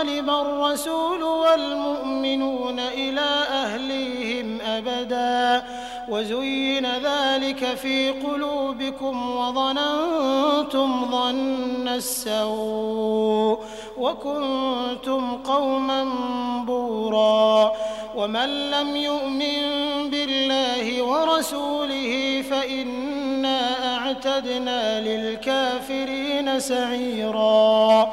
ينقلب الرسول والمؤمنون إلى أهليهم أبدا. وزين ذلك في قلوبكم وظننتم ظن السوء وكنتم قوما بورا. ومن لم يؤمن بالله ورسوله فإنا أعتدنا للكافرين سعيرا.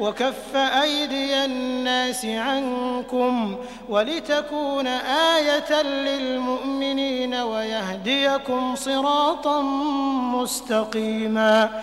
وكف أيدي الناس عنكم ولتكون آية للمؤمنين ويهديكم صراطا مستقيما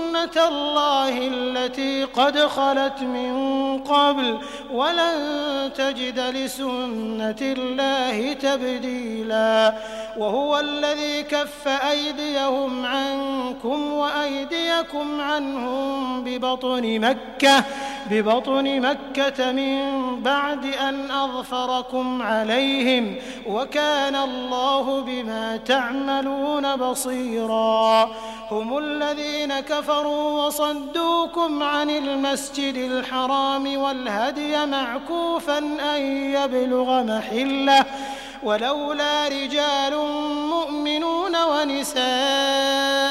الله التي قد خلت من قبل ولن تجد لسنة الله تبديلا. وهو الذي كف أيديهم عنكم وأيديكم عنهم ببطن مكة ببطن مكة من بعد أن أظفركم عليهم وكان الله بما تعملون بصيرا. هم الذين كفروا وصدوكم عن المسجد الحرام والهدي معكوفا أن يبلغ محلة. ولولا رجال مؤمنون ونساء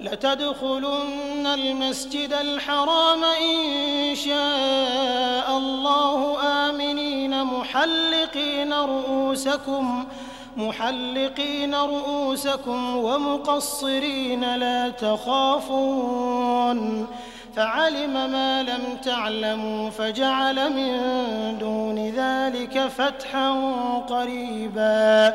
لتدخلن المسجد الحرام إن شاء الله آمنين محلقين رؤوسكم محلقين رؤوسكم ومقصرين لا تخافون. فعلم ما لم تعلموا فجعل من دون ذلك فتحا قريبا.